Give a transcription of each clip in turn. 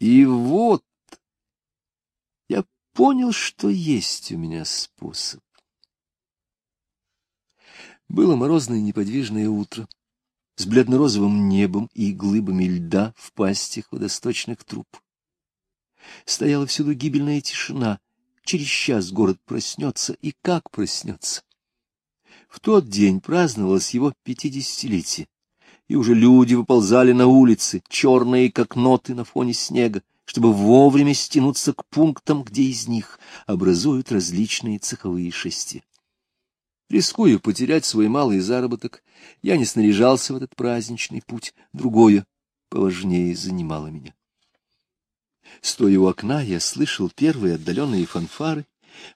И вот я понял, что есть у меня способ. Было морозное неподвижное утро с бледно-розовым небом и глыбами льда в пастях водосточных труб. Стояла всюду гибельная тишина. Через час город проснется, и как проснется? В тот день праздновалось его пятидесятилетие, и уже люди выползали на улицы, черные, как ноты на фоне снега, чтобы вовремя стянуться к пунктам, где из них образуют различные цеховые шести. Рискуя потерять свой малый заработок, я не снаряжался в этот праздничный путь, другое поважнее занимало меня. Стоя у окна, я слышал первые отдаленные фанфары,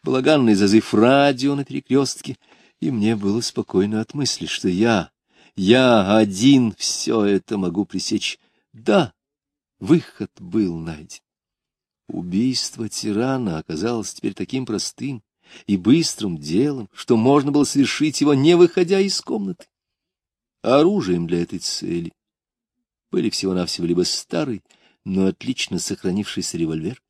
балаганный зазыв радио на перекрестке, и мне было спокойно от мысли, что я, я один все это могу пресечь. Да, выход был найден. Убийство тирана оказалось теперь таким простым и быстрым делом, что можно было совершить его, не выходя из комнаты. оружием для этой цели были всего-навсего либо старый, но отлично сохранившийся револьвер,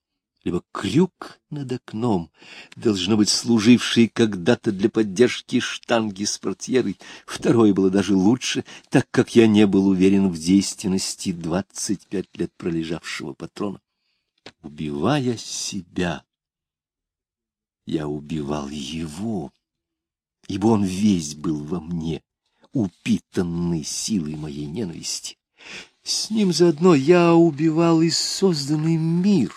либо крюк над окном, должно быть служивший когда-то для поддержки штанги с портьерой. Второе было даже лучше, так как я не был уверен в действенности двадцать пять лет пролежавшего патрона. Убивая себя, я убивал его, ибо он весь был во мне, упитанный силой моей ненависти. С ним заодно я убивал и созданный мир,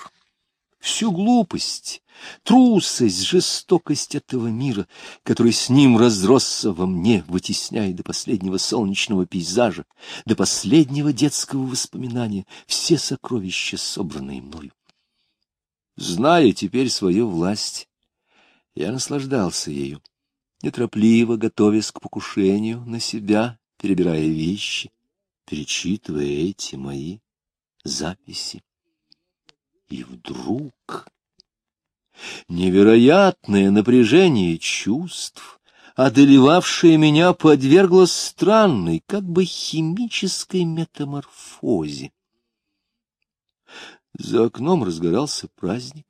всю глупость, трусость, жестокость этого мира, который с ним разросся во мне, вытесняя до последнего солнечного пейзажа, до последнего детского воспоминания все сокровища, собранные мною. Зная теперь свою власть, я наслаждался ею, неторопливо готовясь к покушению на себя, перебирая вещи, перечитывая эти мои записи. И вдруг невероятное напряжение чувств, одолевавшее меня, подвергло странной, как бы химической метаморфозе. За окном разгорался праздник.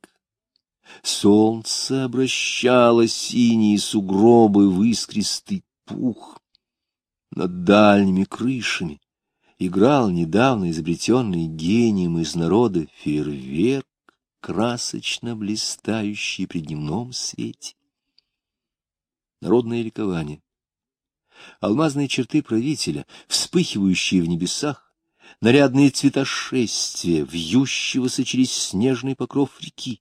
Солнце обращало синие сугробы в искристый пух. Над дальними крышами играл недавно изобретенный гением из народа фейерверк, красочно блистающий при дневном свете. Народное ликование. Алмазные черты правителя, вспыхивающие в небесах, нарядные цветошествия, вьющегося через снежный покров реки,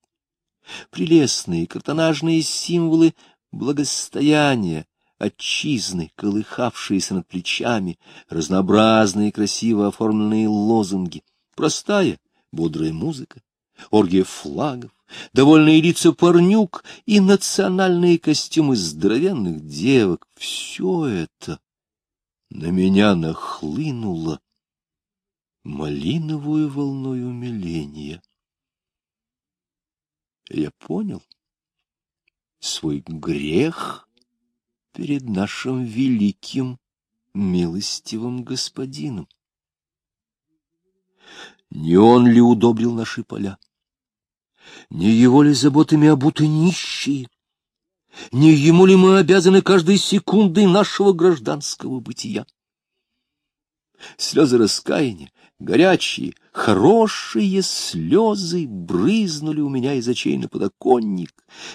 прелестные картонажные символы благостояния, отчизны, колыхавшиеся над плечами, разнообразные красиво оформленные лозунги, простая, бодрая музыка, оргия флагов, довольные лица парнюк и национальные костюмы здоровенных девок — все это на меня нахлынуло малиновую волной умиления. Я понял свой грех — перед нашим великим милостивым господином. Не он ли удобрил наши поля? Не его ли заботами обуты нищие? Не ему ли мы обязаны каждой секундой нашего гражданского бытия? Слезы раскаяния, горячие, хорошие слезы брызнули у меня из очей на подоконник,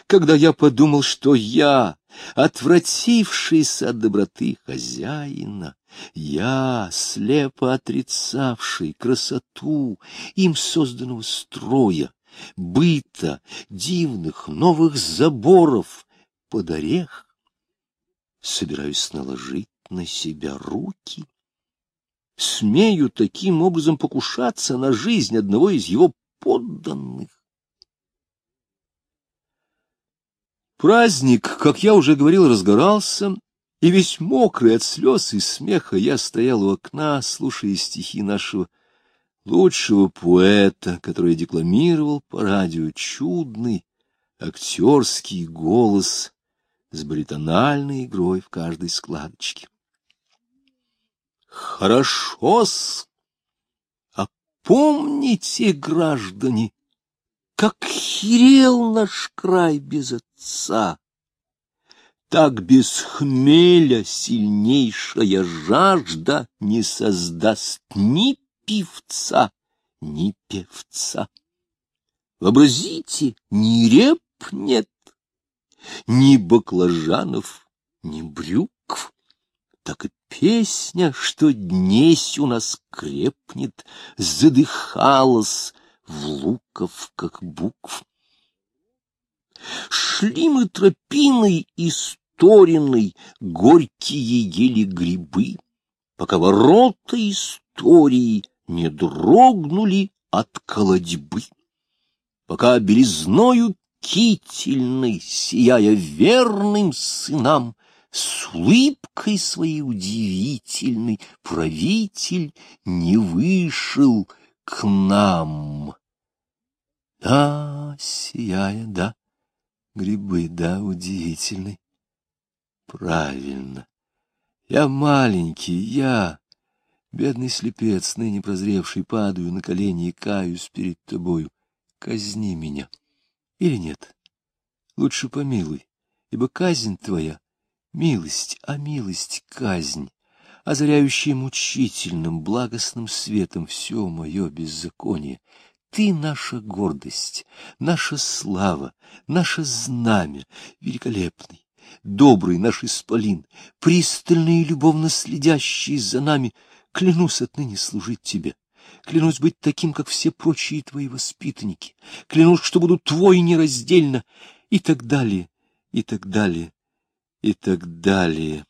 когда я подумал, что я, отвратившийся от доброты хозяина, я, слепо отрицавший красоту им созданного строя, быта, дивных новых заборов под орех, собираюсь наложить на себя руки смею таким образом покушаться на жизнь одного из его подданных. Праздник, как я уже говорил, разгорался, и весь мокрый от слез и смеха я стоял у окна, слушая стихи нашего лучшего поэта, который декламировал по радио чудный актерский голос с баритональной игрой в каждой складочке. Хорошо-с, а помните, граждане, как херел наш край без отца. Так без хмеля сильнейшая жажда не создаст ни певца, ни певца. Вообразите, ни реп нет, ни баклажанов, ни брюкв. Песня, что днесь у нас крепнет, задыхалась в луковках букв. Шли мы тропиной исторенной, горькие ели грибы, пока ворота истории не дрогнули от колодьбы пока белизною кительной, сияя верным сынам, с улыбкой своей удивительной правитель не вышел к нам. Да, сияя, да, грибы, да, удивительный. Правильно. Я маленький, я, бедный слепец, ныне прозревший, падаю на колени и каюсь перед тобою казни меня. Или нет? Лучше помилуй, ибо казнь твоя — милость, а милость — казнь, озаряющая мучительным, благостным светом все мое беззаконие. Ты наша гордость, наша слава, наше знамя, великолепный, добрый наш исполин, пристальный и любовно следящий за нами, клянусь отныне служить тебе, Клянусь быть таким, как все прочие твои воспитанники. Клянусь, что буду твой нераздельно. И так далее, и так далее, и так далее.